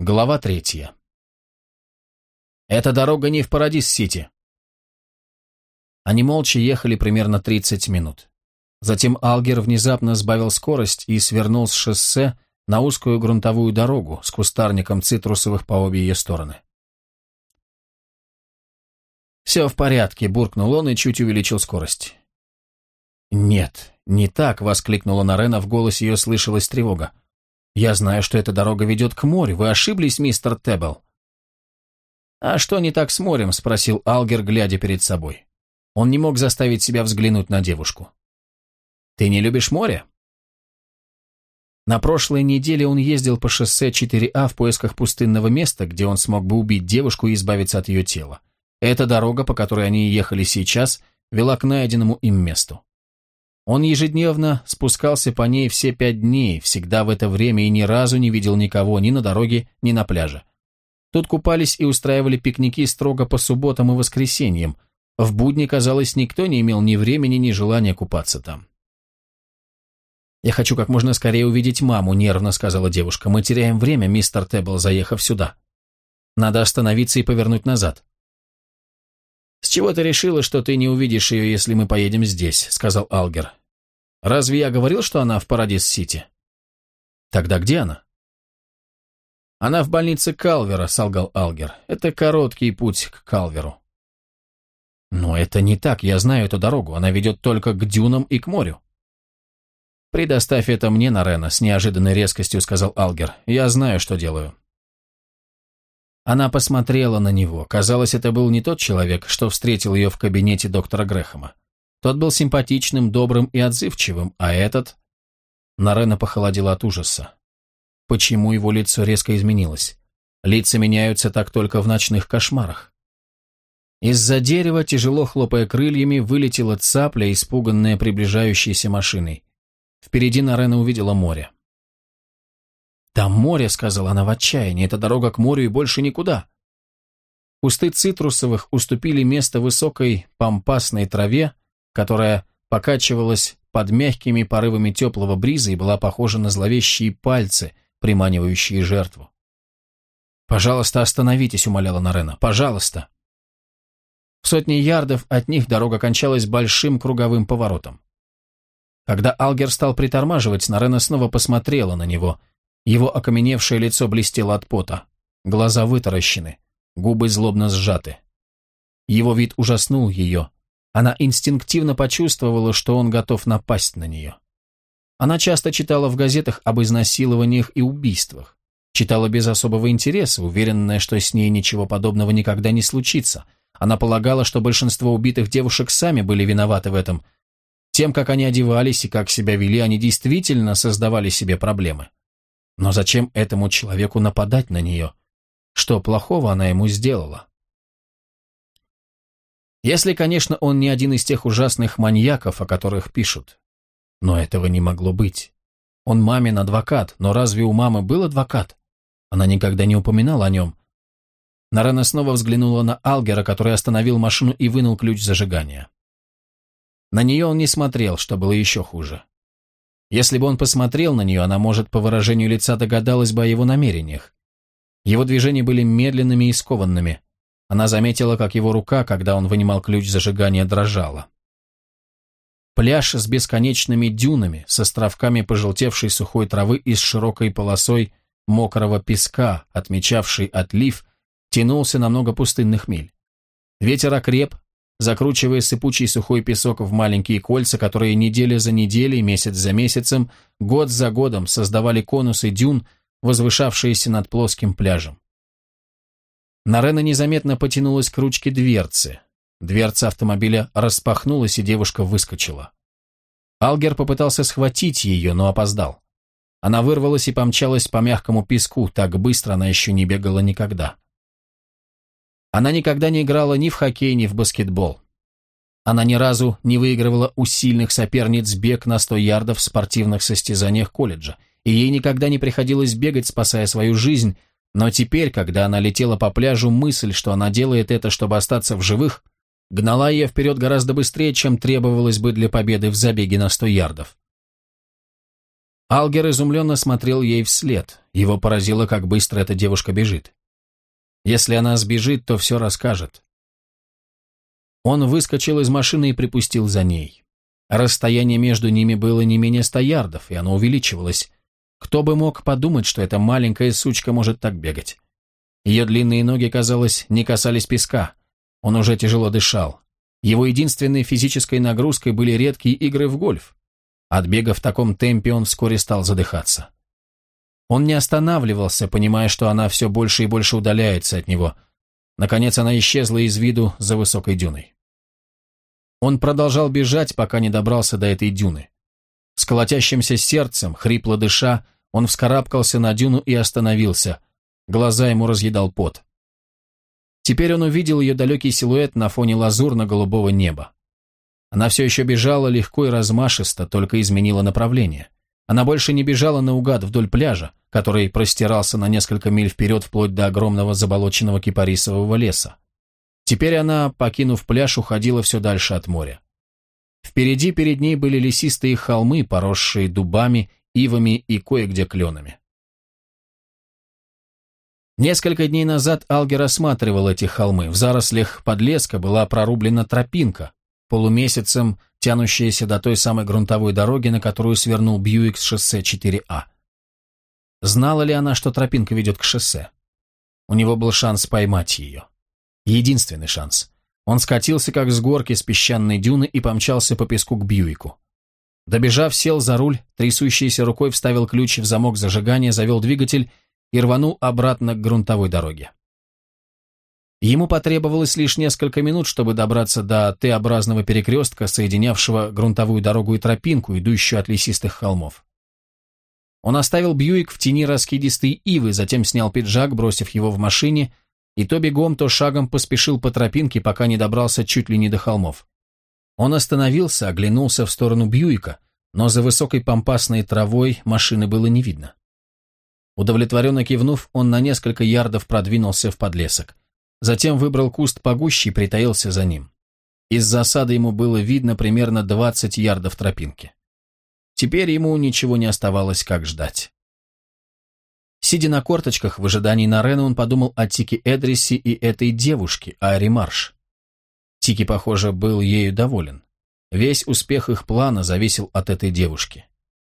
Глава третья. «Эта дорога не в Парадис-Сити». Они молча ехали примерно 30 минут. Затем Алгер внезапно сбавил скорость и свернул с шоссе на узкую грунтовую дорогу с кустарником цитрусовых по обе ее стороны. «Все в порядке», — буркнул он и чуть увеличил скорость. «Нет, не так», — воскликнула Нарена, в голосе ее слышалась тревога. «Я знаю, что эта дорога ведет к морю. Вы ошиблись, мистер Теббл?» «А что не так с морем?» — спросил Алгер, глядя перед собой. Он не мог заставить себя взглянуть на девушку. «Ты не любишь море?» На прошлой неделе он ездил по шоссе 4А в поисках пустынного места, где он смог бы убить девушку и избавиться от ее тела. Эта дорога, по которой они ехали сейчас, вела к найденному им месту. Он ежедневно спускался по ней все пять дней, всегда в это время и ни разу не видел никого ни на дороге, ни на пляже. Тут купались и устраивали пикники строго по субботам и воскресеньям. В будни, казалось, никто не имел ни времени, ни желания купаться там. «Я хочу как можно скорее увидеть маму», — нервно сказала девушка. «Мы теряем время, мистер Теббл, заехав сюда. Надо остановиться и повернуть назад». «С чего ты решила, что ты не увидишь ее, если мы поедем здесь?» — сказал Алгер. «Разве я говорил, что она в Парадис-Сити?» «Тогда где она?» «Она в больнице Калвера», — солгал Алгер. «Это короткий путь к Калверу». «Но это не так, я знаю эту дорогу. Она ведет только к дюнам и к морю». «Предоставь это мне, Нарена», — с неожиданной резкостью сказал Алгер. «Я знаю, что делаю». Она посмотрела на него. Казалось, это был не тот человек, что встретил ее в кабинете доктора Грэхэма. Тот был симпатичным, добрым и отзывчивым, а этот... Нарена похолодела от ужаса. Почему его лицо резко изменилось? Лица меняются так только в ночных кошмарах. Из-за дерева, тяжело хлопая крыльями, вылетела цапля, испуганная приближающейся машиной. Впереди Нарена увидела море. «Там море», — сказала она в отчаянии, — «это дорога к морю и больше никуда». Кусты цитрусовых уступили место высокой пампасной траве, которая покачивалась под мягкими порывами теплого бриза и была похожа на зловещие пальцы, приманивающие жертву. «Пожалуйста, остановитесь», — умоляла Нарена, — «пожалуйста». В сотне ярдов от них дорога кончалась большим круговым поворотом. Когда Алгер стал притормаживать, Нарена снова посмотрела на него. Его окаменевшее лицо блестело от пота, глаза вытаращены, губы злобно сжаты. Его вид ужаснул ее. Она инстинктивно почувствовала, что он готов напасть на нее. Она часто читала в газетах об изнасилованиях и убийствах. Читала без особого интереса, уверенная, что с ней ничего подобного никогда не случится. Она полагала, что большинство убитых девушек сами были виноваты в этом. Тем, как они одевались и как себя вели, они действительно создавали себе проблемы. Но зачем этому человеку нападать на нее? Что плохого она ему сделала? Если, конечно, он не один из тех ужасных маньяков, о которых пишут. Но этого не могло быть. Он мамин адвокат, но разве у мамы был адвокат? Она никогда не упоминала о нем. Нарена снова взглянула на Алгера, который остановил машину и вынул ключ зажигания. На нее он не смотрел, что было еще хуже. Если бы он посмотрел на нее, она, может, по выражению лица догадалась бы о его намерениях. Его движения были медленными и скованными. Она заметила, как его рука, когда он вынимал ключ зажигания, дрожала. Пляж с бесконечными дюнами, с островками пожелтевшей сухой травы и с широкой полосой мокрого песка, отмечавший отлив, тянулся на много пустынных миль. Ветер окреп, закручивая сыпучий сухой песок в маленькие кольца, которые неделя за неделей, месяц за месяцем, год за годом создавали конусы дюн, возвышавшиеся над плоским пляжем. Нарена незаметно потянулась к ручке дверцы. Дверца автомобиля распахнулась, и девушка выскочила. Алгер попытался схватить ее, но опоздал. Она вырвалась и помчалась по мягкому песку, так быстро она еще не бегала никогда. Она никогда не играла ни в хоккей, ни в баскетбол. Она ни разу не выигрывала у сильных соперниц бег на 100 ярдов в спортивных состязаниях колледжа, и ей никогда не приходилось бегать, спасая свою жизнь, но теперь, когда она летела по пляжу, мысль, что она делает это, чтобы остаться в живых, гнала ее вперед гораздо быстрее, чем требовалось бы для победы в забеге на 100 ярдов. Алгер изумленно смотрел ей вслед. Его поразило, как быстро эта девушка бежит. Если она сбежит, то все расскажет. Он выскочил из машины и припустил за ней. Расстояние между ними было не менее ста ярдов, и оно увеличивалось. Кто бы мог подумать, что эта маленькая сучка может так бегать? Ее длинные ноги, казалось, не касались песка. Он уже тяжело дышал. Его единственной физической нагрузкой были редкие игры в гольф. От бега в таком темпе он вскоре стал задыхаться. Он не останавливался, понимая, что она все больше и больше удаляется от него. Наконец она исчезла из виду за высокой дюной. Он продолжал бежать, пока не добрался до этой дюны. С колотящимся сердцем, хрипло дыша, он вскарабкался на дюну и остановился. Глаза ему разъедал пот. Теперь он увидел ее далекий силуэт на фоне лазурно-голубого неба. Она все еще бежала легко и размашисто, только изменила направление. Она больше не бежала наугад вдоль пляжа, который простирался на несколько миль вперед вплоть до огромного заболоченного кипарисового леса. Теперь она, покинув пляж, уходила все дальше от моря. Впереди перед ней были лесистые холмы, поросшие дубами, ивами и кое-где кленами. Несколько дней назад Алги рассматривал эти холмы. В зарослях подлеска была прорублена тропинка, полумесяцем тянущаяся до той самой грунтовой дороги, на которую свернул Бьюик с шоссе 4А. Знала ли она, что тропинка ведет к шоссе? У него был шанс поймать ее. Единственный шанс. Он скатился, как с горки с песчаной дюны, и помчался по песку к Бьюику. Добежав, сел за руль, трясущейся рукой вставил ключ в замок зажигания, завел двигатель и рванул обратно к грунтовой дороге. Ему потребовалось лишь несколько минут, чтобы добраться до Т-образного перекрестка, соединявшего грунтовую дорогу и тропинку, идущую от лесистых холмов. Он оставил Бьюик в тени раскидистой ивы, затем снял пиджак, бросив его в машине, и то бегом, то шагом поспешил по тропинке, пока не добрался чуть ли не до холмов. Он остановился, оглянулся в сторону Бьюика, но за высокой помпасной травой машины было не видно. Удовлетворенно кивнув, он на несколько ярдов продвинулся в подлесок. Затем выбрал куст погуще и притаился за ним. Из засады ему было видно примерно 20 ярдов тропинки. Теперь ему ничего не оставалось, как ждать. Сидя на корточках в ожидании Нарена, он подумал о Тике Эдрисе и этой девушке, Ари Марш. Тики, похоже, был ею доволен. Весь успех их плана зависел от этой девушки.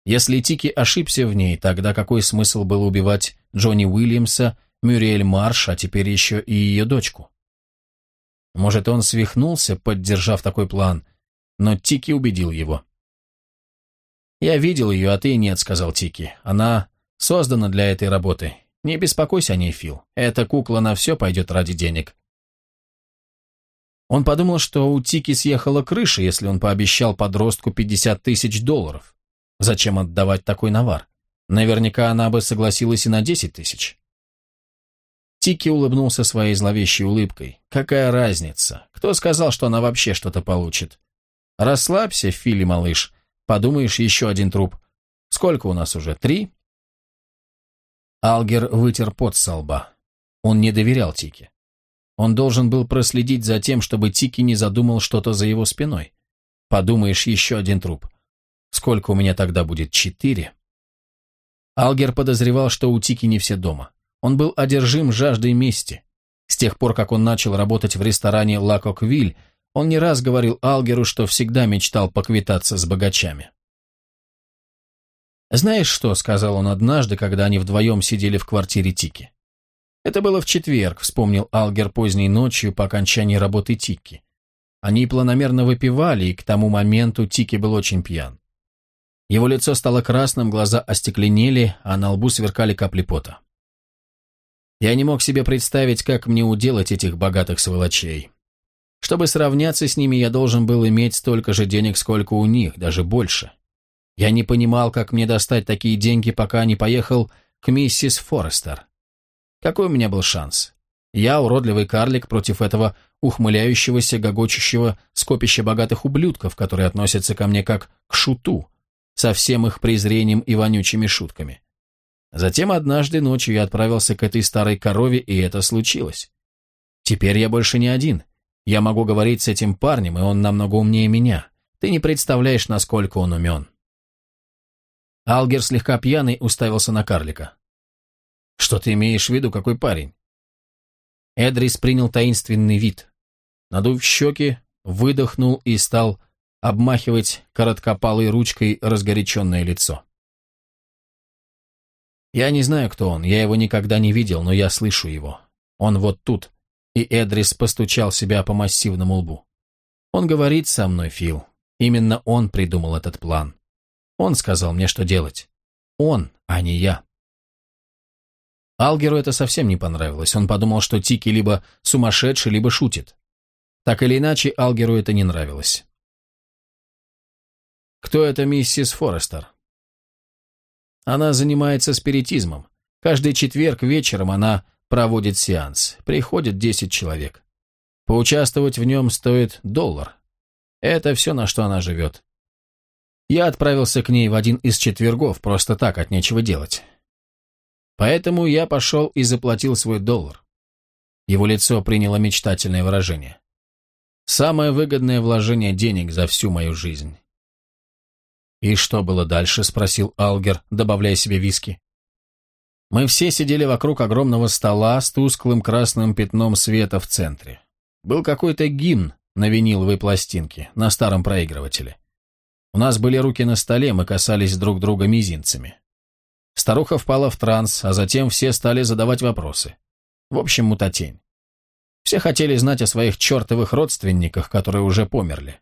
Если Тики ошибся в ней, тогда какой смысл было убивать Джонни Уильямса Мюриэль Марш, а теперь еще и ее дочку. Может, он свихнулся, поддержав такой план, но Тики убедил его. «Я видел ее, а ты нет», — сказал Тики. «Она создана для этой работы. Не беспокойся о ней, Фил. Эта кукла на все пойдет ради денег». Он подумал, что у Тики съехала крыша, если он пообещал подростку 50 тысяч долларов. Зачем отдавать такой навар? Наверняка она бы согласилась и на 10 тысяч. Тики улыбнулся своей зловещей улыбкой. «Какая разница? Кто сказал, что она вообще что-то получит?» «Расслабься, Фили, малыш. Подумаешь, еще один труп. Сколько у нас уже? Три?» Алгер вытер пот со лба. Он не доверял Тики. Он должен был проследить за тем, чтобы Тики не задумал что-то за его спиной. Подумаешь, еще один труп. Сколько у меня тогда будет? Четыре? Алгер подозревал, что у Тики не все дома. Он был одержим жаждой мести. С тех пор, как он начал работать в ресторане «Ла Коквиль», он не раз говорил Алгеру, что всегда мечтал поквитаться с богачами. «Знаешь что?» — сказал он однажды, когда они вдвоем сидели в квартире Тики. Это было в четверг, вспомнил Алгер поздней ночью по окончании работы Тики. Они планомерно выпивали, и к тому моменту Тики был очень пьян. Его лицо стало красным, глаза остекленели, а на лбу сверкали капли пота. Я не мог себе представить, как мне уделать этих богатых сволочей. Чтобы сравняться с ними, я должен был иметь столько же денег, сколько у них, даже больше. Я не понимал, как мне достать такие деньги, пока не поехал к миссис Форестер. Какой у меня был шанс? Я, уродливый карлик, против этого ухмыляющегося, гогочущего скопища богатых ублюдков, которые относятся ко мне как к шуту, со всем их презрением и вонючими шутками. Затем однажды ночью я отправился к этой старой корове, и это случилось. Теперь я больше не один. Я могу говорить с этим парнем, и он намного умнее меня. Ты не представляешь, насколько он умен. Алгер, слегка пьяный, уставился на карлика. «Что ты имеешь в виду, какой парень?» Эдрис принял таинственный вид. Надув щеки, выдохнул и стал обмахивать короткопалой ручкой разгоряченное лицо. «Я не знаю, кто он, я его никогда не видел, но я слышу его. Он вот тут». И Эдрис постучал себя по массивному лбу. «Он говорит со мной, Фил. Именно он придумал этот план. Он сказал мне, что делать. Он, а не я». Алгеру это совсем не понравилось. Он подумал, что Тики либо сумасшедший, либо шутит. Так или иначе, Алгеру это не нравилось. «Кто это миссис Форестер?» Она занимается спиритизмом. Каждый четверг вечером она проводит сеанс. Приходит 10 человек. Поучаствовать в нем стоит доллар. Это все, на что она живет. Я отправился к ней в один из четвергов, просто так, от нечего делать. Поэтому я пошел и заплатил свой доллар. Его лицо приняло мечтательное выражение. Самое выгодное вложение денег за всю мою жизнь. «И что было дальше?» — спросил Алгер, добавляя себе виски. Мы все сидели вокруг огромного стола с тусклым красным пятном света в центре. Был какой-то гимн на виниловой пластинке, на старом проигрывателе. У нас были руки на столе, мы касались друг друга мизинцами. Старуха впала в транс, а затем все стали задавать вопросы. В общем, мутатень. Все хотели знать о своих чертовых родственниках, которые уже померли.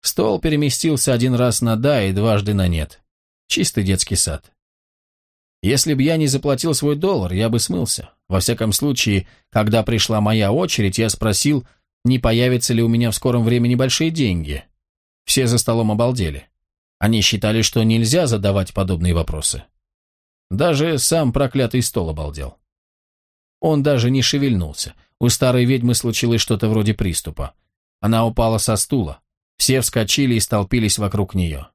Стол переместился один раз на «да» и дважды на «нет». Чистый детский сад. Если б я не заплатил свой доллар, я бы смылся. Во всяком случае, когда пришла моя очередь, я спросил, не появятся ли у меня в скором времени большие деньги. Все за столом обалдели. Они считали, что нельзя задавать подобные вопросы. Даже сам проклятый стол обалдел. Он даже не шевельнулся. У старой ведьмы случилось что-то вроде приступа. Она упала со стула. Все вскочили и столпились вокруг нее.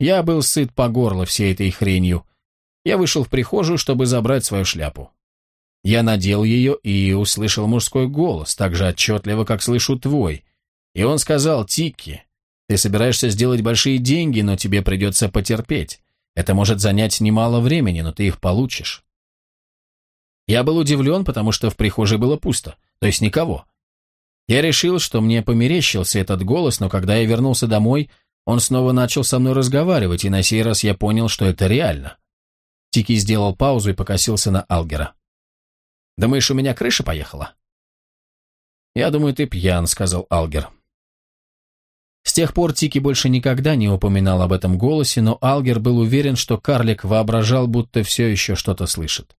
Я был сыт по горло всей этой хренью, я вышел в прихожую, чтобы забрать свою шляпу. Я надел ее и услышал мужской голос, так же отчетливо, как слышу твой. И он сказал, Тикки, ты собираешься сделать большие деньги, но тебе придется потерпеть. Это может занять немало времени, но ты их получишь. Я был удивлен, потому что в прихожей было пусто, то есть никого. Я решил, что мне померещился этот голос, но когда я вернулся домой, он снова начал со мной разговаривать, и на сей раз я понял, что это реально. Тики сделал паузу и покосился на Алгера. «Думаешь, у меня крыша поехала?» «Я думаю, ты пьян», — сказал Алгер. С тех пор Тики больше никогда не упоминал об этом голосе, но Алгер был уверен, что карлик воображал, будто все еще что-то слышит.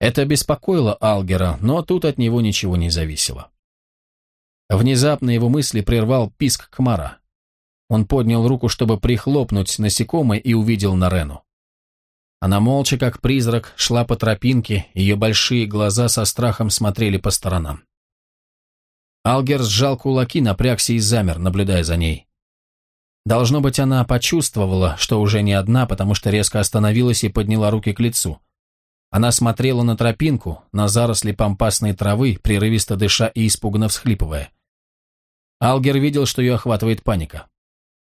Это беспокоило Алгера, но тут от него ничего не зависело. Внезапно его мысли прервал писк комара. Он поднял руку, чтобы прихлопнуть насекомое, и увидел Нарену. Она молча, как призрак, шла по тропинке, ее большие глаза со страхом смотрели по сторонам. Алгер сжал кулаки, напрягся и замер, наблюдая за ней. Должно быть, она почувствовала, что уже не одна, потому что резко остановилась и подняла руки к лицу. Она смотрела на тропинку, на заросли пампасной травы, прерывисто дыша и испуганно всхлипывая. Алгер видел, что ее охватывает паника.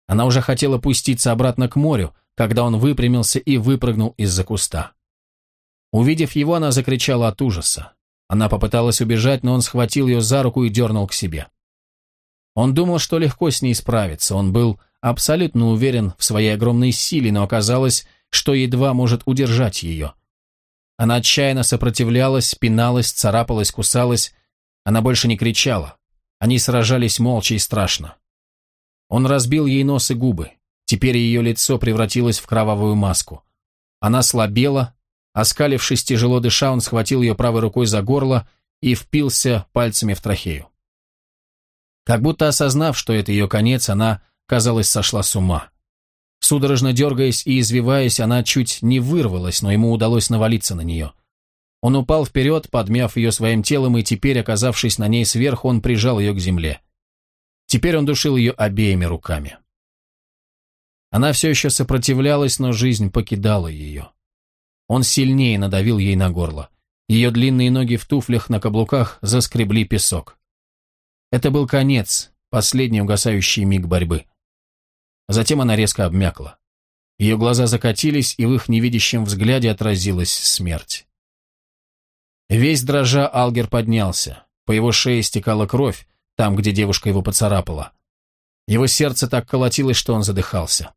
Она уже хотела пуститься обратно к морю, когда он выпрямился и выпрыгнул из-за куста. Увидев его, она закричала от ужаса. Она попыталась убежать, но он схватил ее за руку и дернул к себе. Он думал, что легко с ней справиться, он был абсолютно уверен в своей огромной силе, но оказалось, что едва может удержать ее. Она отчаянно сопротивлялась, пиналась, царапалась, кусалась. Она больше не кричала. Они сражались молча и страшно. Он разбил ей нос и губы. Теперь ее лицо превратилось в кровавую маску. Она слабела, оскалившись тяжело дыша, он схватил ее правой рукой за горло и впился пальцами в трахею. Как будто осознав, что это ее конец, она, казалось, сошла с ума. Судорожно дергаясь и извиваясь, она чуть не вырвалась, но ему удалось навалиться на нее. Он упал вперед, подмяв ее своим телом, и теперь, оказавшись на ней сверху, он прижал ее к земле. Теперь он душил ее обеими руками. Она все еще сопротивлялась, но жизнь покидала ее. Он сильнее надавил ей на горло. Ее длинные ноги в туфлях на каблуках заскребли песок. Это был конец, последний угасающий миг борьбы. Затем она резко обмякла. Ее глаза закатились, и в их невидящем взгляде отразилась смерть. Весь дрожа Алгер поднялся. По его шее стекала кровь, там, где девушка его поцарапала. Его сердце так колотилось, что он задыхался.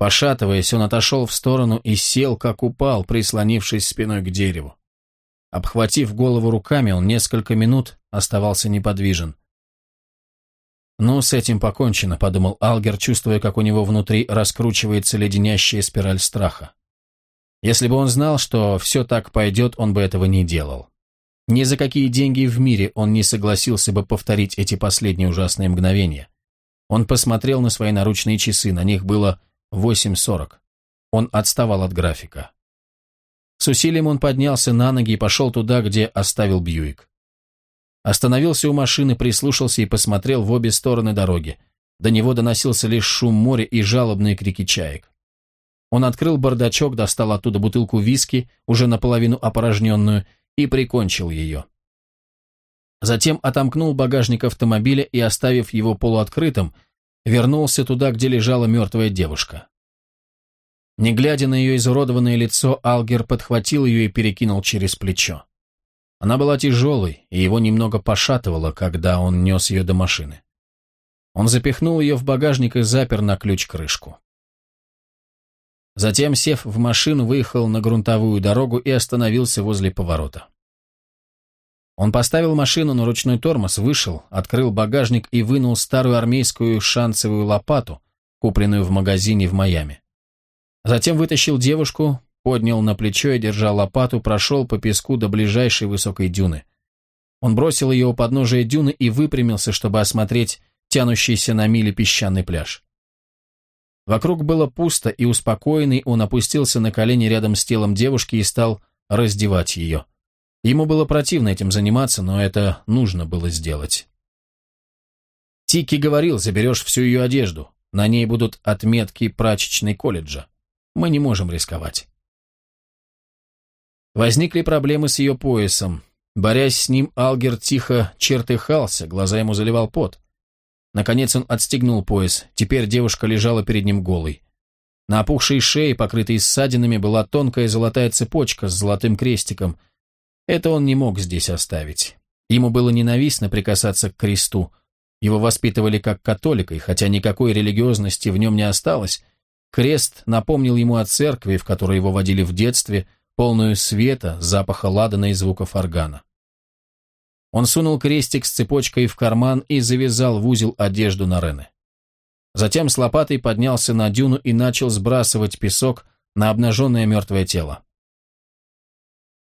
Пошатываясь, он отошел в сторону и сел, как упал, прислонившись спиной к дереву. Обхватив голову руками, он несколько минут оставался неподвижен. «Ну, с этим покончено», — подумал Алгер, чувствуя, как у него внутри раскручивается леденящая спираль страха. Если бы он знал, что все так пойдет, он бы этого не делал. Ни за какие деньги в мире он не согласился бы повторить эти последние ужасные мгновения. Он посмотрел на свои наручные часы, на них было 8.40. Он отставал от графика. С усилием он поднялся на ноги и пошел туда, где оставил Бьюик. Остановился у машины, прислушался и посмотрел в обе стороны дороги. До него доносился лишь шум моря и жалобные крики чаек. Он открыл бардачок, достал оттуда бутылку виски, уже наполовину опорожненную, и прикончил ее. Затем отомкнул багажник автомобиля и, оставив его полуоткрытым, вернулся туда, где лежала мертвая девушка. Не глядя на ее изуродованное лицо, Алгер подхватил ее и перекинул через плечо. Она была тяжелой, и его немного пошатывало, когда он нес ее до машины. Он запихнул ее в багажник и запер на ключ крышку. Затем, сев в машину, выехал на грунтовую дорогу и остановился возле поворота. Он поставил машину на ручной тормоз, вышел, открыл багажник и вынул старую армейскую шансовую лопату, купленную в магазине в Майами. Затем вытащил девушку, поднял на плечо и, держа лопату, прошел по песку до ближайшей высокой дюны. Он бросил ее у подножия дюны и выпрямился, чтобы осмотреть тянущийся на мили песчаный пляж. Вокруг было пусто, и успокоенный он опустился на колени рядом с телом девушки и стал раздевать ее. Ему было противно этим заниматься, но это нужно было сделать. Тики говорил, заберешь всю ее одежду. На ней будут отметки прачечной колледжа. Мы не можем рисковать. Возникли проблемы с ее поясом. Борясь с ним, Алгер тихо чертыхался, глаза ему заливал пот. Наконец он отстегнул пояс. Теперь девушка лежала перед ним голой. На опухшей шее, покрытой ссадинами, была тонкая золотая цепочка с золотым крестиком. Это он не мог здесь оставить. Ему было ненавистно прикасаться к кресту. Его воспитывали как католика, и хотя никакой религиозности в нем не осталось, крест напомнил ему о церкви, в которой его водили в детстве, полную света, запаха ладана и звуков органа. Он сунул крестик с цепочкой в карман и завязал в узел одежду на Рене. Затем с лопатой поднялся на дюну и начал сбрасывать песок на обнаженное мертвое тело.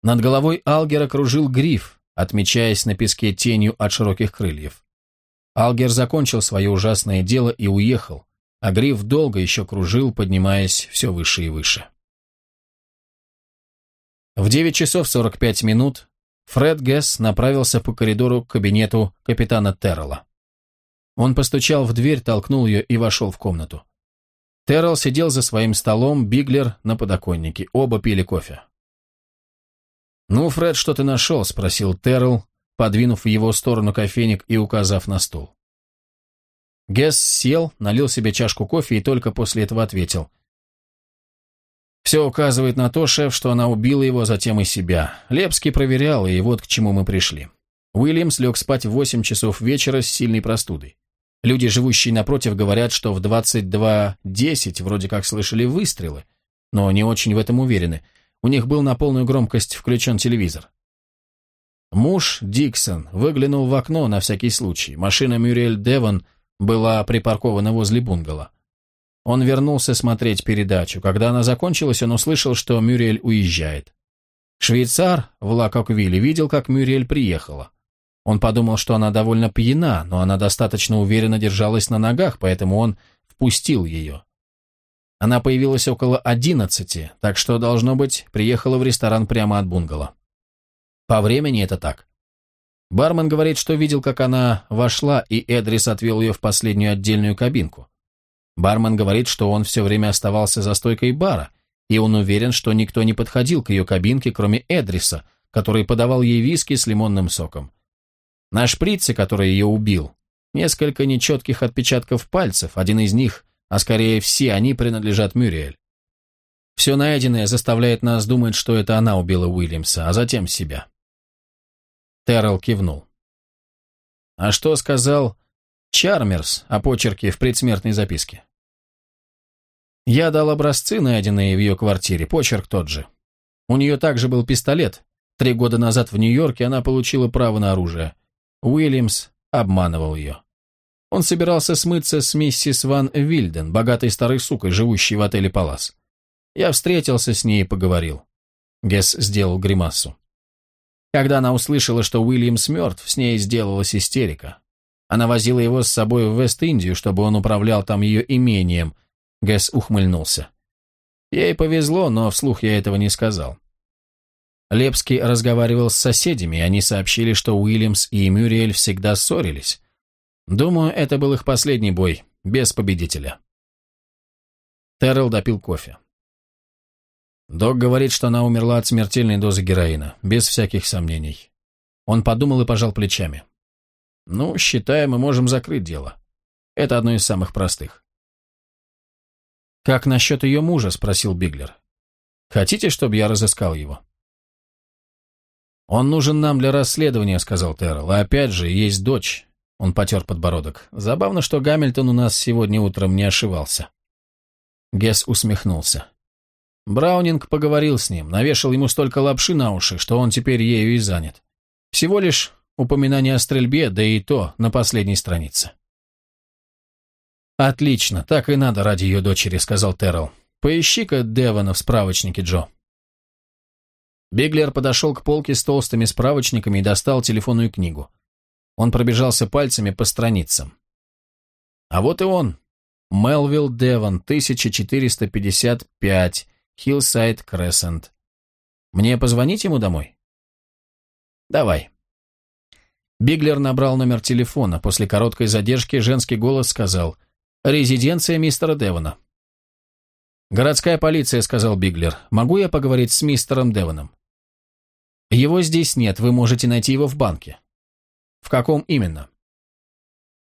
Над головой Алгера кружил гриф, отмечаясь на песке тенью от широких крыльев. Алгер закончил свое ужасное дело и уехал, а гриф долго еще кружил, поднимаясь все выше и выше. В 9 часов 45 минут Фред Гесс направился по коридору к кабинету капитана Террелла. Он постучал в дверь, толкнул ее и вошел в комнату. Террелл сидел за своим столом, Биглер на подоконнике. Оба пили кофе. «Ну, Фред, что ты нашел?» – спросил Террелл, подвинув в его сторону кофейник и указав на стол. Гесс сел, налил себе чашку кофе и только после этого ответил. Все указывает на то, шеф, что она убила его, затем и себя. Лепский проверял, и вот к чему мы пришли. Уильямс лег спать в 8 часов вечера с сильной простудой. Люди, живущие напротив, говорят, что в 22.10 вроде как слышали выстрелы, но не очень в этом уверены. У них был на полную громкость включен телевизор. Муж, Диксон, выглянул в окно на всякий случай. Машина Мюрриэль Девон была припаркована возле бунгало. Он вернулся смотреть передачу. Когда она закончилась, он услышал, что Мюрриэль уезжает. Швейцар в Лакоквилле видел, как Мюрриэль приехала. Он подумал, что она довольно пьяна, но она достаточно уверенно держалась на ногах, поэтому он впустил ее. Она появилась около одиннадцати, так что, должно быть, приехала в ресторан прямо от бунгало. По времени это так. Бармен говорит, что видел, как она вошла, и Эдрис отвел ее в последнюю отдельную кабинку. Бармен говорит, что он все время оставался за стойкой бара, и он уверен, что никто не подходил к ее кабинке, кроме Эдриса, который подавал ей виски с лимонным соком. На шприце, который ее убил, несколько нечетких отпечатков пальцев, один из них а скорее все они принадлежат Мюриэль. Все найденное заставляет нас думать, что это она убила Уильямса, а затем себя. Террell кивнул. А что сказал Чармерс о почерке в предсмертной записке? Я дал образцы, найденные в ее квартире, почерк тот же. У нее также был пистолет. Три года назад в Нью-Йорке она получила право на оружие. Уильямс обманывал ее. Он собирался смыться с миссис Ван Вильден, богатой старой сукой, живущей в отеле «Палас». Я встретился с ней и поговорил. Гесс сделал гримасу. Когда она услышала, что Уильямс мертв, с ней сделалась истерика. Она возила его с собой в Вест-Индию, чтобы он управлял там ее имением. Гесс ухмыльнулся. Ей повезло, но вслух я этого не сказал. Лепский разговаривал с соседями, и они сообщили, что Уильямс и Мюриэль всегда ссорились. Думаю, это был их последний бой, без победителя. Террell допил кофе. Док говорит, что она умерла от смертельной дозы героина, без всяких сомнений. Он подумал и пожал плечами. Ну, считаю, мы можем закрыть дело. Это одно из самых простых. «Как насчет ее мужа?» – спросил Биглер. «Хотите, чтобы я разыскал его?» «Он нужен нам для расследования», — сказал Террell. «А опять же, есть дочь». Он потер подбородок. «Забавно, что Гамильтон у нас сегодня утром не ошивался». Гесс усмехнулся. Браунинг поговорил с ним, навешал ему столько лапши на уши, что он теперь ею и занят. Всего лишь упоминание о стрельбе, да и то на последней странице. «Отлично, так и надо ради ее дочери», — сказал Террелл. «Поищи-ка Девона в справочнике, Джо». Биглер подошел к полке с толстыми справочниками и достал телефонную книгу. Он пробежался пальцами по страницам. А вот и он. Мелвилл Девон, 1455, Хиллсайд Крессент. Мне позвонить ему домой? Давай. Биглер набрал номер телефона. После короткой задержки женский голос сказал «Резиденция мистера Девона». «Городская полиция», — сказал Биглер. «Могу я поговорить с мистером Девоном?» Его здесь нет, вы можете найти его в банке. В каком именно?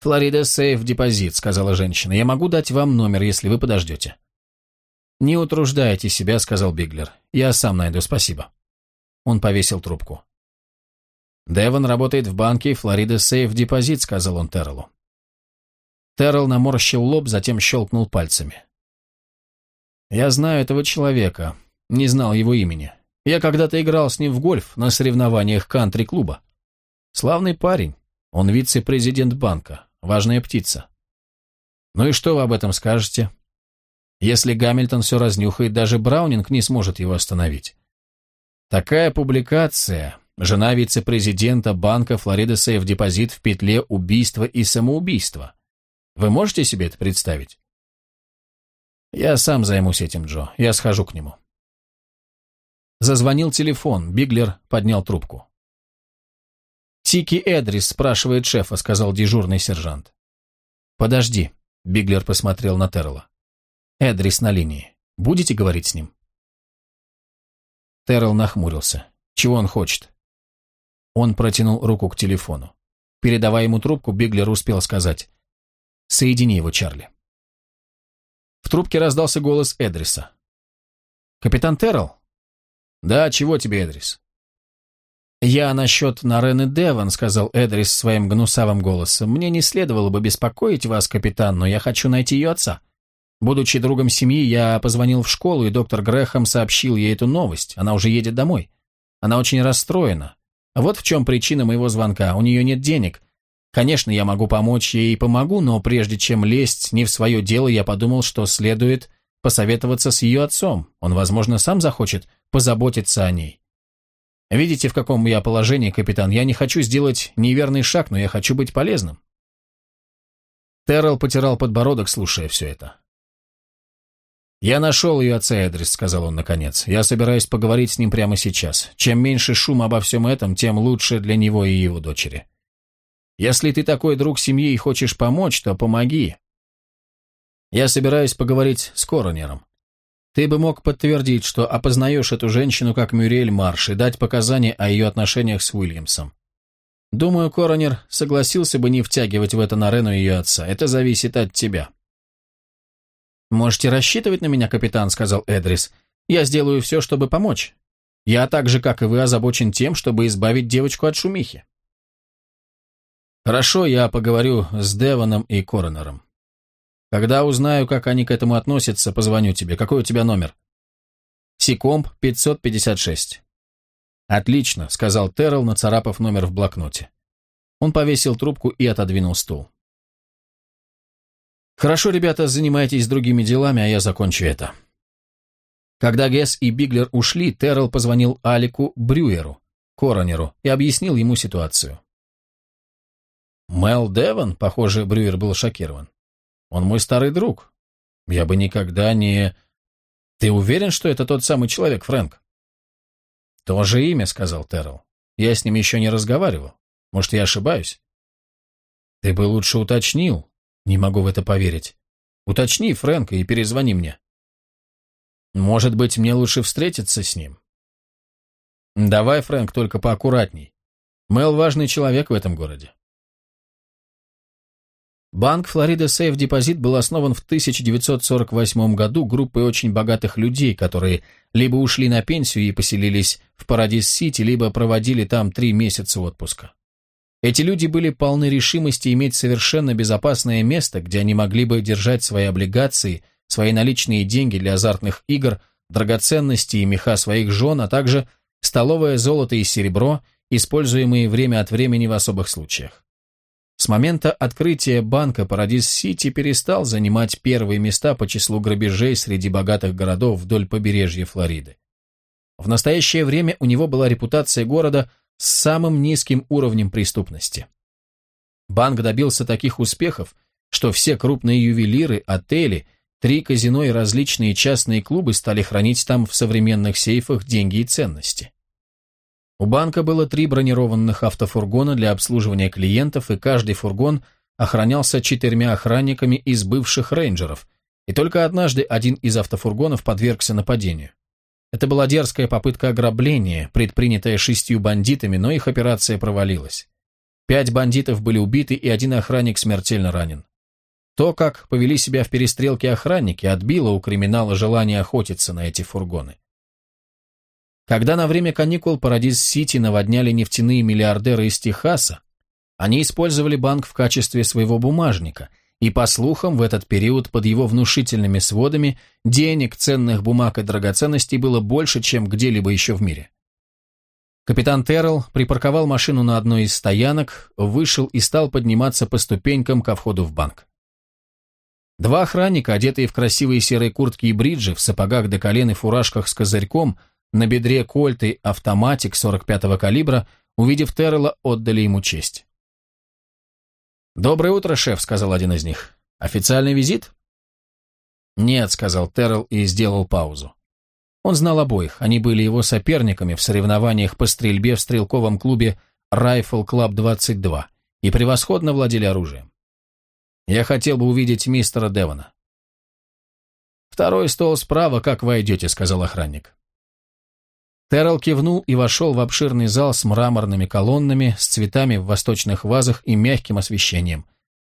Флорида Сейф Депозит, сказала женщина. Я могу дать вам номер, если вы подождете. Не утруждайте себя, сказал Биглер. Я сам найду, спасибо. Он повесил трубку. Девон работает в банке Флорида Сейф Депозит, сказал он Террелу. Террел наморщил лоб, затем щелкнул пальцами. «Я знаю этого человека. Не знал его имени. Я когда-то играл с ним в гольф на соревнованиях кантри-клуба. Славный парень. Он вице-президент банка. Важная птица. Ну и что вы об этом скажете? Если Гамильтон все разнюхает, даже Браунинг не сможет его остановить. Такая публикация. Жена вице-президента банка Флорида Сейф Депозит в петле убийства и самоубийства. Вы можете себе это представить? Я сам займусь этим, Джо. Я схожу к нему. Зазвонил телефон, Биглер поднял трубку. «Тики Эдрис спрашивает шефа», — сказал дежурный сержант. «Подожди», — Биглер посмотрел на Террелла. «Эдрис на линии. Будете говорить с ним?» Террелл нахмурился. «Чего он хочет?» Он протянул руку к телефону. Передавая ему трубку, Биглер успел сказать «Соедини его, Чарли». В трубке раздался голос Эдриса. «Капитан Террелл, «Да, чего тебе, Эдрис?» «Я насчет Нарены Деван», — сказал Эдрис своим гнусавым голосом. «Мне не следовало бы беспокоить вас, капитан, но я хочу найти ее отца. Будучи другом семьи, я позвонил в школу, и доктор Грэхэм сообщил ей эту новость. Она уже едет домой. Она очень расстроена. Вот в чем причина моего звонка. У нее нет денег. Конечно, я могу помочь ей и помогу, но прежде чем лезть не в свое дело, я подумал, что следует посоветоваться с ее отцом. Он, возможно, сам захочет позаботиться о ней. Видите, в каком я положении, капитан? Я не хочу сделать неверный шаг, но я хочу быть полезным. Террell потирал подбородок, слушая все это. «Я нашел ее отца адрес», — сказал он наконец. «Я собираюсь поговорить с ним прямо сейчас. Чем меньше шума обо всем этом, тем лучше для него и его дочери. Если ты такой друг семьи и хочешь помочь, то помоги. Я собираюсь поговорить с коронером. Ты бы мог подтвердить, что опознаешь эту женщину как Мюрель Марш и дать показания о ее отношениях с Уильямсом. Думаю, коронер согласился бы не втягивать в это Нарену ее отца. Это зависит от тебя. «Можете рассчитывать на меня, капитан», — сказал Эдрис. «Я сделаю все, чтобы помочь. Я так же, как и вы, озабочен тем, чтобы избавить девочку от шумихи». «Хорошо, я поговорю с Девоном и Коронером. Когда узнаю, как они к этому относятся, позвоню тебе. Какой у тебя номер?» «Сикомп 556». «Отлично», — сказал Террell, нацарапав номер в блокноте. Он повесил трубку и отодвинул стул. «Хорошо, ребята, занимайтесь другими делами, а я закончу это». Когда Гесс и Биглер ушли, Террell позвонил Алику Брюеру, коронеру, и объяснил ему ситуацию. «Мел Девон?» — похоже, Брюер был шокирован. «Он мой старый друг. Я бы никогда не...» «Ты уверен, что это тот самый человек, Фрэнк?» «То же имя», — сказал Террell. «Я с ним еще не разговаривал. Может, я ошибаюсь?» «Ты бы лучше уточнил. Не могу в это поверить. Уточни Фрэнка и перезвони мне». «Может быть, мне лучше встретиться с ним?» «Давай, Фрэнк, только поаккуратней. Мэл важный человек в этом городе». Банк Флорида Сейф Депозит был основан в 1948 году группой очень богатых людей, которые либо ушли на пенсию и поселились в Парадис-Сити, либо проводили там три месяца отпуска. Эти люди были полны решимости иметь совершенно безопасное место, где они могли бы держать свои облигации, свои наличные деньги для азартных игр, драгоценности и меха своих жен, а также столовое золото и серебро, используемые время от времени в особых случаях. С момента открытия банка Парадис-Сити перестал занимать первые места по числу грабежей среди богатых городов вдоль побережья Флориды. В настоящее время у него была репутация города с самым низким уровнем преступности. Банк добился таких успехов, что все крупные ювелиры, отели, три казино и различные частные клубы стали хранить там в современных сейфах деньги и ценности. У банка было три бронированных автофургона для обслуживания клиентов, и каждый фургон охранялся четырьмя охранниками из бывших рейнджеров, и только однажды один из автофургонов подвергся нападению. Это была дерзкая попытка ограбления, предпринятая шестью бандитами, но их операция провалилась. Пять бандитов были убиты, и один охранник смертельно ранен. То, как повели себя в перестрелке охранники, отбило у криминала желание охотиться на эти фургоны. Когда на время каникул Парадис-Сити наводняли нефтяные миллиардеры из Техаса, они использовали банк в качестве своего бумажника, и, по слухам, в этот период под его внушительными сводами денег, ценных бумаг и драгоценностей было больше, чем где-либо еще в мире. Капитан Террелл припарковал машину на одной из стоянок, вышел и стал подниматься по ступенькам ко входу в банк. Два охранника, одетые в красивые серые куртки и бриджи, в сапогах до колен и фуражках с козырьком, на бедре кольты автоматик 45-го калибра, увидев Террелла, отдали ему честь. «Доброе утро, шеф», — сказал один из них. «Официальный визит?» «Нет», — сказал Террелл и сделал паузу. Он знал обоих, они были его соперниками в соревнованиях по стрельбе в стрелковом клубе Rifle Club 22 и превосходно владели оружием. «Я хотел бы увидеть мистера Девона». «Второй стол справа, как войдете», — сказал охранник. Террell кивнул и вошел в обширный зал с мраморными колоннами, с цветами в восточных вазах и мягким освещением.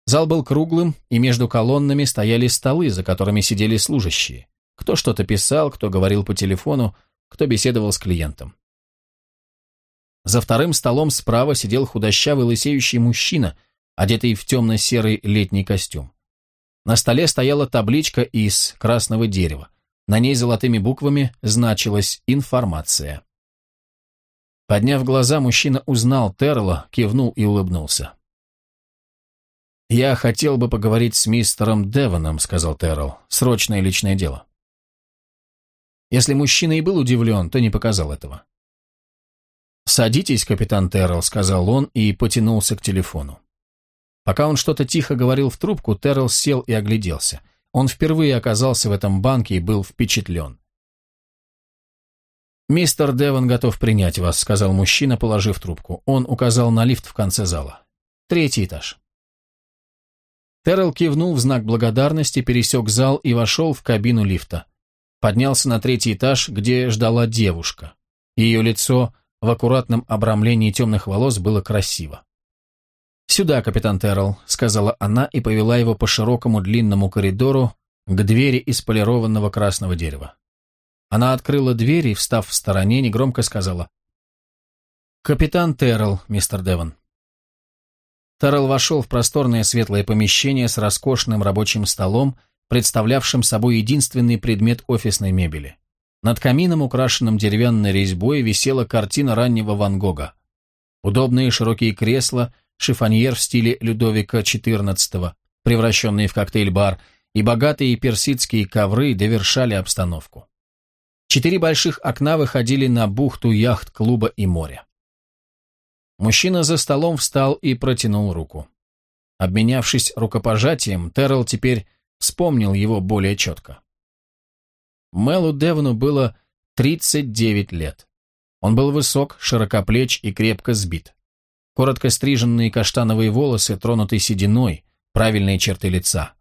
Зал был круглым, и между колоннами стояли столы, за которыми сидели служащие. Кто что-то писал, кто говорил по телефону, кто беседовал с клиентом. За вторым столом справа сидел худощавый лысеющий мужчина, одетый в темно-серый летний костюм. На столе стояла табличка из красного дерева. На ней золотыми буквами значилась информация. Подняв глаза, мужчина узнал Терла, кивнул и улыбнулся. «Я хотел бы поговорить с мистером Девоном», — сказал Террell. «Срочное личное дело». Если мужчина и был удивлен, то не показал этого. «Садитесь, капитан Террell», — сказал он и потянулся к телефону. Пока он что-то тихо говорил в трубку, Террell сел и огляделся. Он впервые оказался в этом банке и был впечатлен. «Мистер Девон готов принять вас», — сказал мужчина, положив трубку. Он указал на лифт в конце зала. «Третий этаж». Террell кивнул в знак благодарности, пересек зал и вошел в кабину лифта. Поднялся на третий этаж, где ждала девушка. Ее лицо в аккуратном обрамлении темных волос было красиво. «Сюда, капитан Террell», — сказала она и повела его по широкому длинному коридору к двери из полированного красного дерева. Она открыла дверь и, встав в стороне, негромко сказала «Капитан Террell, мистер Девон». Террell вошел в просторное светлое помещение с роскошным рабочим столом, представлявшим собой единственный предмет офисной мебели. Над камином, украшенным деревянной резьбой, висела картина раннего Ван Гога. Удобные широкие кресла, шифоньер в стиле Людовика XIV, превращенные в коктейль-бар, и богатые персидские ковры довершали обстановку. Четыре больших окна выходили на бухту яхт-клуба и моря. Мужчина за столом встал и протянул руку. Обменявшись рукопожатием, Террell теперь вспомнил его более четко. Мелу Девону было 39 лет. Он был высок, широкоплеч и крепко сбит. Коротко стриженные каштановые волосы, тронутые сединой, правильные черты лица.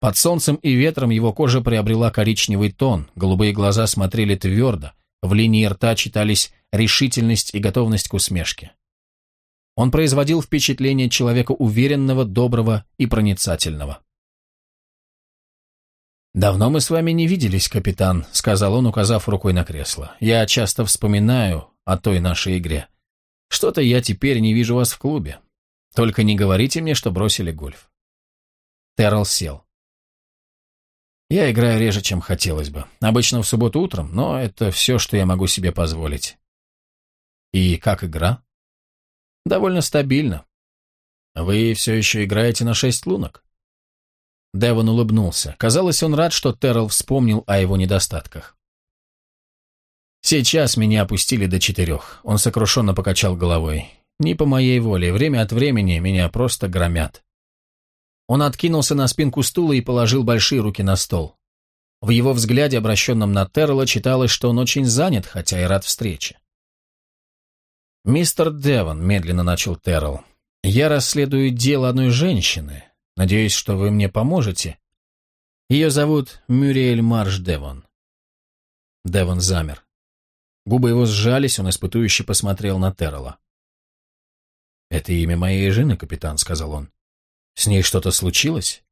Под солнцем и ветром его кожа приобрела коричневый тон, голубые глаза смотрели твердо, в линии рта читались решительность и готовность к усмешке. Он производил впечатление человека уверенного, доброго и проницательного. «Давно мы с вами не виделись, капитан», — сказал он, указав рукой на кресло. «Я часто вспоминаю о той нашей игре. Что-то я теперь не вижу вас в клубе. Только не говорите мне, что бросили гольф». Террell сел. Я играю реже, чем хотелось бы. Обычно в субботу утром, но это все, что я могу себе позволить. И как игра? Довольно стабильно. Вы все еще играете на шесть лунок? Девон улыбнулся. Казалось, он рад, что Террell вспомнил о его недостатках. «Сейчас меня опустили до четырех», — он сокрушенно покачал головой. «Не по моей воле, время от времени меня просто громят». Он откинулся на спинку стула и положил большие руки на стол. В его взгляде, обращенном на Террелла, читалось, что он очень занят, хотя и рад встрече. «Мистер Девон», — медленно начал Террелл, — «я расследую дело одной женщины. Надеюсь, что вы мне поможете. Ее зовут Мюриэль Марш Девон». Девон замер. Губы его сжались, он испытующе посмотрел на Террелла. «Это имя моей жены, капитан», — сказал он. С ней что-то случилось?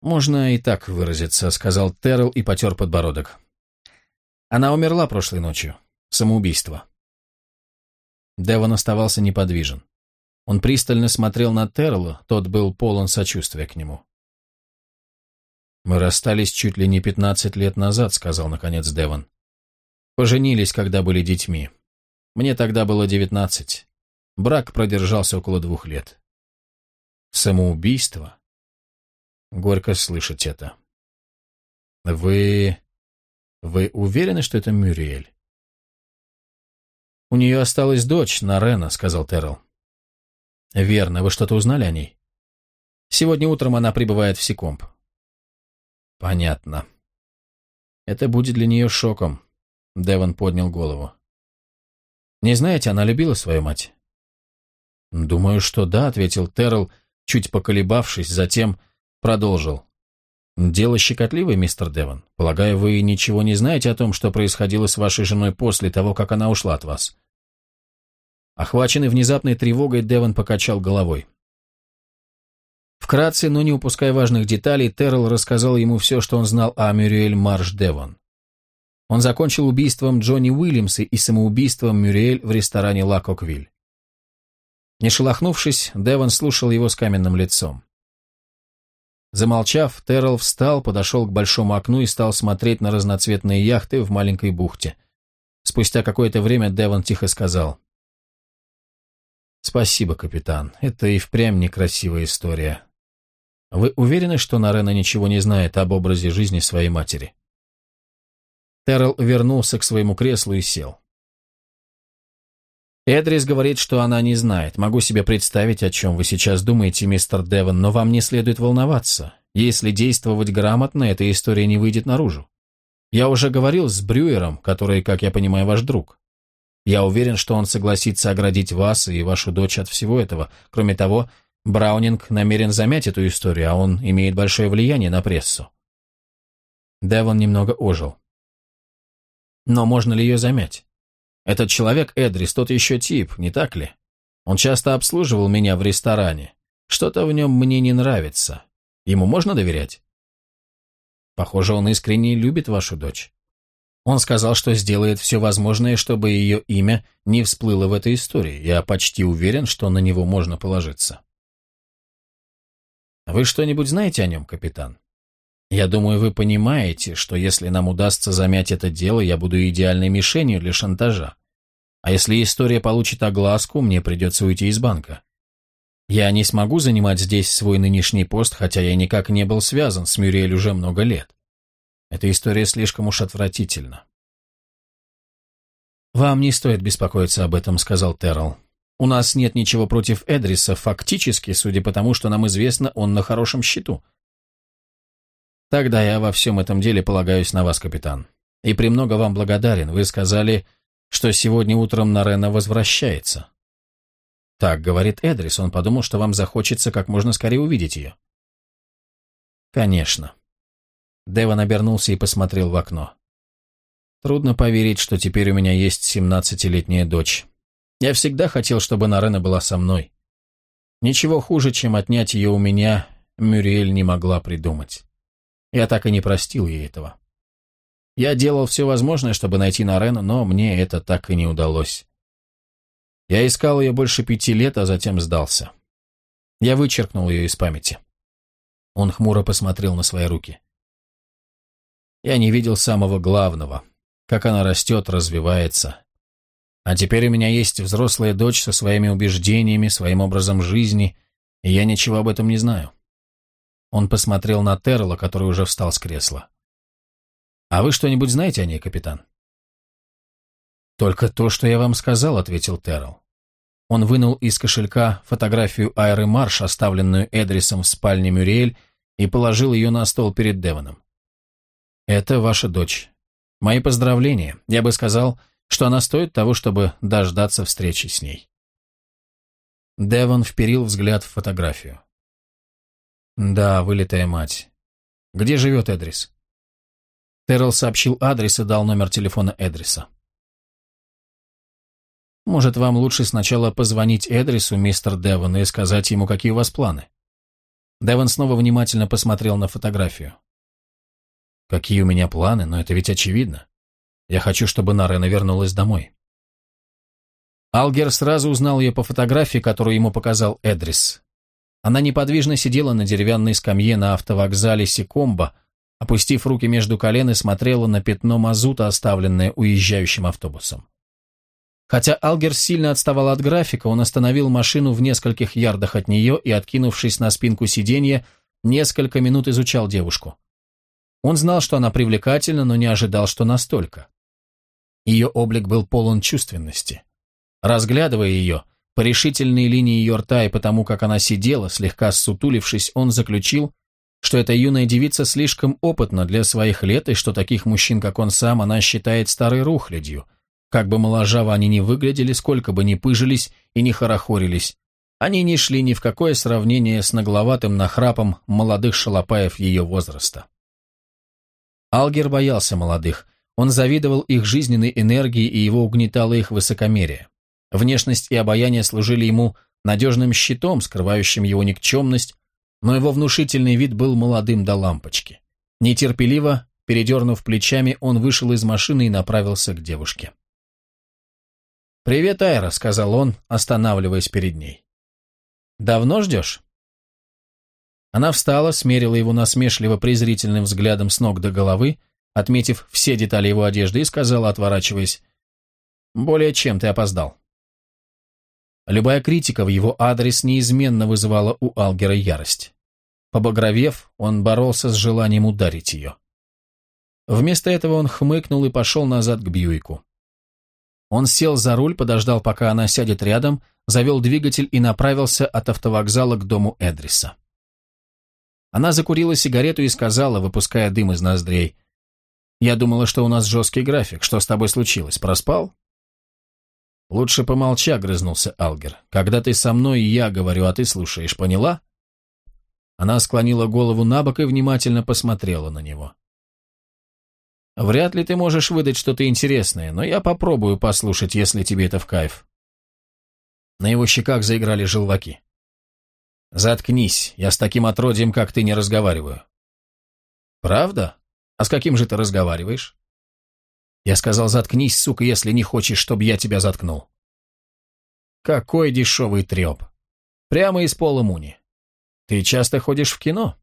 Можно и так выразиться, сказал Террell и потер подбородок. Она умерла прошлой ночью. Самоубийство. Девон оставался неподвижен. Он пристально смотрел на Террелла, тот был полон сочувствия к нему. «Мы расстались чуть ли не пятнадцать лет назад», — сказал наконец Девон. «Поженились, когда были детьми. Мне тогда было девятнадцать. Брак продержался около двух лет. Самоубийство? Горько слышать это. Вы... Вы уверены, что это Мюриэль? У нее осталась дочь, Нарена, сказал Террell. Верно, вы что-то узнали о ней? Сегодня утром она прибывает в Секомп. Понятно. Это будет для нее шоком. Девон поднял голову. Не знаете, она любила свою мать? Думаю, что да, ответил Террell, чуть поколебавшись, затем продолжил. «Дело щекотливое, мистер Девон. Полагаю, вы ничего не знаете о том, что происходило с вашей женой после того, как она ушла от вас?» Охваченный внезапной тревогой, Девон покачал головой. Вкратце, но не упуская важных деталей, Террell рассказал ему все, что он знал о Мюриэль Марш Девон. Он закончил убийством Джонни Уильямса и самоубийством Мюриэль в ресторане «Ла Коквиль». Не шелохнувшись, Девон слушал его с каменным лицом. Замолчав, Террell встал, подошел к большому окну и стал смотреть на разноцветные яхты в маленькой бухте. Спустя какое-то время Девон тихо сказал. «Спасибо, капитан. Это и впрямь некрасивая история. Вы уверены, что Нарена ничего не знает об образе жизни своей матери?» Террell вернулся к своему креслу и сел. Эдрис говорит, что она не знает. Могу себе представить, о чем вы сейчас думаете, мистер Девон, но вам не следует волноваться. Если действовать грамотно, эта история не выйдет наружу. Я уже говорил с Брюером, который, как я понимаю, ваш друг. Я уверен, что он согласится оградить вас и вашу дочь от всего этого. Кроме того, Браунинг намерен замять эту историю, а он имеет большое влияние на прессу. Девон немного ожил. Но можно ли ее замять? Этот человек Эдрис, тот еще тип, не так ли? Он часто обслуживал меня в ресторане. Что-то в нем мне не нравится. Ему можно доверять? Похоже, он искренне любит вашу дочь. Он сказал, что сделает все возможное, чтобы ее имя не всплыло в этой истории. Я почти уверен, что на него можно положиться. Вы что-нибудь знаете о нем, капитан? Я думаю, вы понимаете, что если нам удастся замять это дело, я буду идеальной мишенью для шантажа. А если история получит огласку, мне придется уйти из банка. Я не смогу занимать здесь свой нынешний пост, хотя я никак не был связан с Мюриэль уже много лет. Эта история слишком уж отвратительна. «Вам не стоит беспокоиться об этом», — сказал Террell. «У нас нет ничего против Эдриса, фактически, судя по тому, что нам известно, он на хорошем счету». «Тогда я во всем этом деле полагаюсь на вас, капитан. И премного вам благодарен. Вы сказали, что сегодня утром Нарена возвращается». «Так, — говорит Эдрис, — он подумал, что вам захочется как можно скорее увидеть ее». «Конечно. Деван обернулся и посмотрел в окно. Трудно поверить, что теперь у меня есть семнадцатилетняя дочь. Я всегда хотел, чтобы Нарена была со мной. Ничего хуже, чем отнять ее у меня, Мюриэль не могла придумать. Я так и не простил ей этого. Я делал все возможное, чтобы найти Нарену, но мне это так и не удалось. Я искал ее больше пяти лет, а затем сдался. Я вычеркнул ее из памяти. Он хмуро посмотрел на свои руки. Я не видел самого главного, как она растет, развивается. А теперь у меня есть взрослая дочь со своими убеждениями, своим образом жизни, и я ничего об этом не знаю. Он посмотрел на Террела, который уже встал с кресла. «А вы что-нибудь знаете о ней, капитан?» «Только то, что я вам сказал», — ответил Террел. Он вынул из кошелька фотографию Айры Марш, оставленную Эдрисом в спальне Мюриэль, и положил ее на стол перед Девоном. Это ваша дочь. Мои поздравления. Я бы сказал, что она стоит того, чтобы дождаться встречи с ней. Девон вперил взгляд в фотографию. Да, вылитая мать. Где живет Эдрис? Террell сообщил адрес и дал номер телефона Эдриса. Может, вам лучше сначала позвонить Эдрису, мистер Девон, и сказать ему, какие у вас планы? Девон снова внимательно посмотрел на фотографию. Какие у меня планы, но это ведь очевидно. Я хочу, чтобы Нарена вернулась домой. Алгер сразу узнал ее по фотографии, которую ему показал Эдрис. Она неподвижно сидела на деревянной скамье на автовокзале Секомба, опустив руки между колен и смотрела на пятно мазута, оставленное уезжающим автобусом. Хотя Алгер сильно отставал от графика, он остановил машину в нескольких ярдах от нее и, откинувшись на спинку сиденья, несколько минут изучал девушку. Он знал, что она привлекательна, но не ожидал, что настолько. Ее облик был полон чувственности. Разглядывая ее, по решительной линии ее рта и потому, как она сидела, слегка ссутулившись, он заключил, что эта юная девица слишком опытна для своих лет и что таких мужчин, как он сам, она считает старой рухлядью. Как бы моложаво они ни выглядели, сколько бы ни пыжились и ни хорохорились, они не шли ни в какое сравнение с нагловатым нахрапом молодых шалопаев ее возраста. Алгер боялся молодых. Он завидовал их жизненной энергии и его угнетало их высокомерие. Внешность и обаяние служили ему надежным щитом, скрывающим его никчемность, но его внушительный вид был молодым до лампочки. Нетерпеливо, передернув плечами, он вышел из машины и направился к девушке. «Привет, Айра», — сказал он, останавливаясь перед ней. «Давно ждешь?» Она встала, смерила его насмешливо-презрительным взглядом с ног до головы, отметив все детали его одежды, и сказала, отворачиваясь, «Более чем ты опоздал». Любая критика в его адрес неизменно вызывала у Алгера ярость. Побагровев, он боролся с желанием ударить ее. Вместо этого он хмыкнул и пошел назад к Бьюику. Он сел за руль, подождал, пока она сядет рядом, завел двигатель и направился от автовокзала к дому Эдриса. Она закурила сигарету и сказала, выпуская дым из ноздрей, «Я думала, что у нас жесткий график. Что с тобой случилось? Проспал?» «Лучше помолчи», — огрызнулся Алгер. «Когда ты со мной, я говорю, а ты слушаешь, поняла?» Она склонила голову на бок и внимательно посмотрела на него. «Вряд ли ты можешь выдать что-то интересное, но я попробую послушать, если тебе это в кайф». На его щеках заиграли желваки. «Заткнись, я с таким отродьем, как ты, не разговариваю». «Правда?» А с каким же ты разговариваешь? Я сказал, заткнись, сука, если не хочешь, чтобы я тебя заткнул. Какой дешевый треп. Прямо из пола Муни. Ты часто ходишь в кино?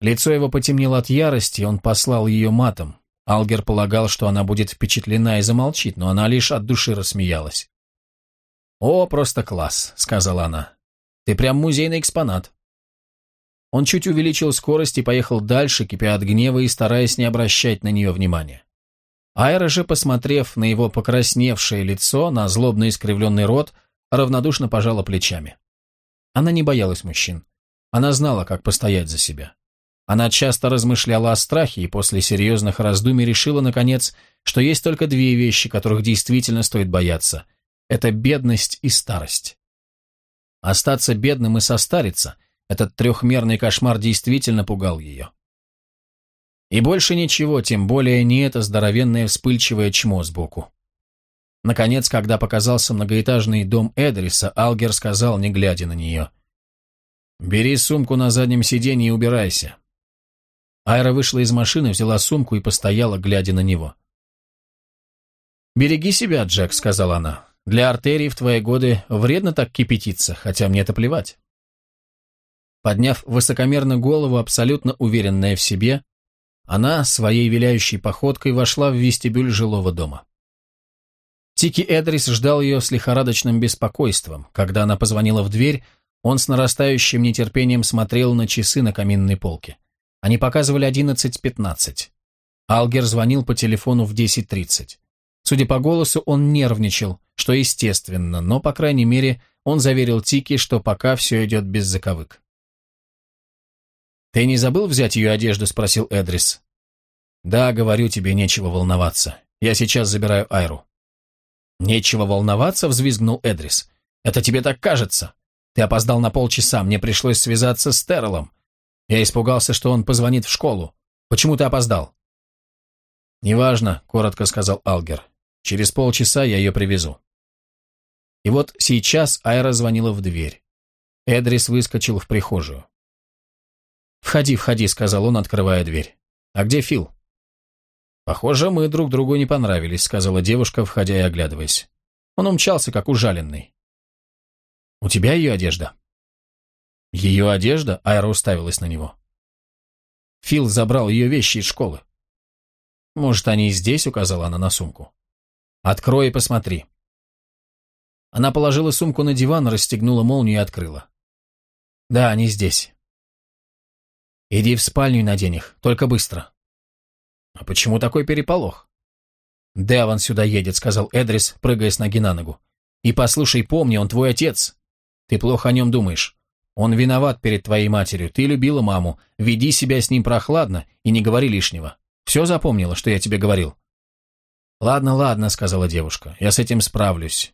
Лицо его потемнело от ярости, он послал ее матом. Алгер полагал, что она будет впечатлена и замолчит, но она лишь от души рассмеялась. «О, просто класс», — сказала она. «Ты прям музейный экспонат». Он чуть увеличил скорость и поехал дальше, кипя от гнева и стараясь не обращать на нее внимания. Айра же, посмотрев на его покрасневшее лицо, на злобно искривленный рот, равнодушно пожала плечами. Она не боялась мужчин. Она знала, как постоять за себя. Она часто размышляла о страхе и после серьезных раздумий решила, наконец, что есть только две вещи, которых действительно стоит бояться. Это бедность и старость. Остаться бедным и состариться – этот трехмерный кошмар действительно пугал ее. И больше ничего, тем более не это здоровенное вспыльчивое чмо сбоку. Наконец, когда показался многоэтажный дом Эдриса, Алгер сказал, не глядя на нее, «Бери сумку на заднем сиденье и убирайся». Айра вышла из машины, взяла сумку и постояла, глядя на него. «Береги себя, Джек», — сказала она. «Для артерий в твои годы вредно так кипятиться, хотя мне это плевать». Подняв высокомерно голову, абсолютно уверенная в себе, она своей виляющей походкой вошла в вестибюль жилого дома. Тики Эдрис ждал ее с лихорадочным беспокойством. Когда она позвонила в дверь, он с нарастающим нетерпением смотрел на часы на каминной полке. Они показывали 11.15. Алгер звонил по телефону в 10.30. Судя по голосу, он нервничал, что естественно, но, по крайней мере, он заверил Тики, что пока все идет без заковык. «Ты не забыл взять ее одежду?» – спросил Эдрис. «Да, говорю тебе, нечего волноваться. Я сейчас забираю Айру». «Нечего волноваться?» – взвизгнул Эдрис. «Это тебе так кажется. Ты опоздал на полчаса, мне пришлось связаться с Террелом. Я испугался, что он позвонит в школу. Почему ты опоздал?» «Неважно», — коротко сказал Алгер. «Через полчаса я ее привезу». И вот сейчас Айра звонила в дверь. Эдрис выскочил в прихожую. «Входи, входи», — сказал он, открывая дверь. «А где Фил?» «Похоже, мы друг другу не понравились», — сказала девушка, входя и оглядываясь. Он умчался, как ужаленный. «У тебя ее одежда?» «Ее одежда?» — Айра уставилась на него. Фил забрал ее вещи из школы. «Может, они и здесь?» — указала она на сумку. «Открой и посмотри». Она положила сумку на диван, расстегнула молнию и открыла. «Да, они здесь. «Иди в спальню и надень их, только быстро». «А почему такой переполох?» «Деван сюда едет», — сказал Эдрис, прыгая с ноги на ногу. «И послушай, помни, он твой отец. Ты плохо о нем думаешь. Он виноват перед твоей матерью, ты любила маму. Веди себя с ним прохладно и не говори лишнего. Все запомнила, что я тебе говорил?» «Ладно, ладно», — сказала девушка, — «я с этим справлюсь.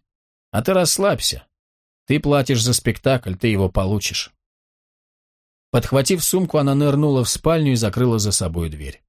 А ты расслабься. Ты платишь за спектакль, ты его получишь». Подхватив сумку, она нырнула в спальню и закрыла за собой дверь.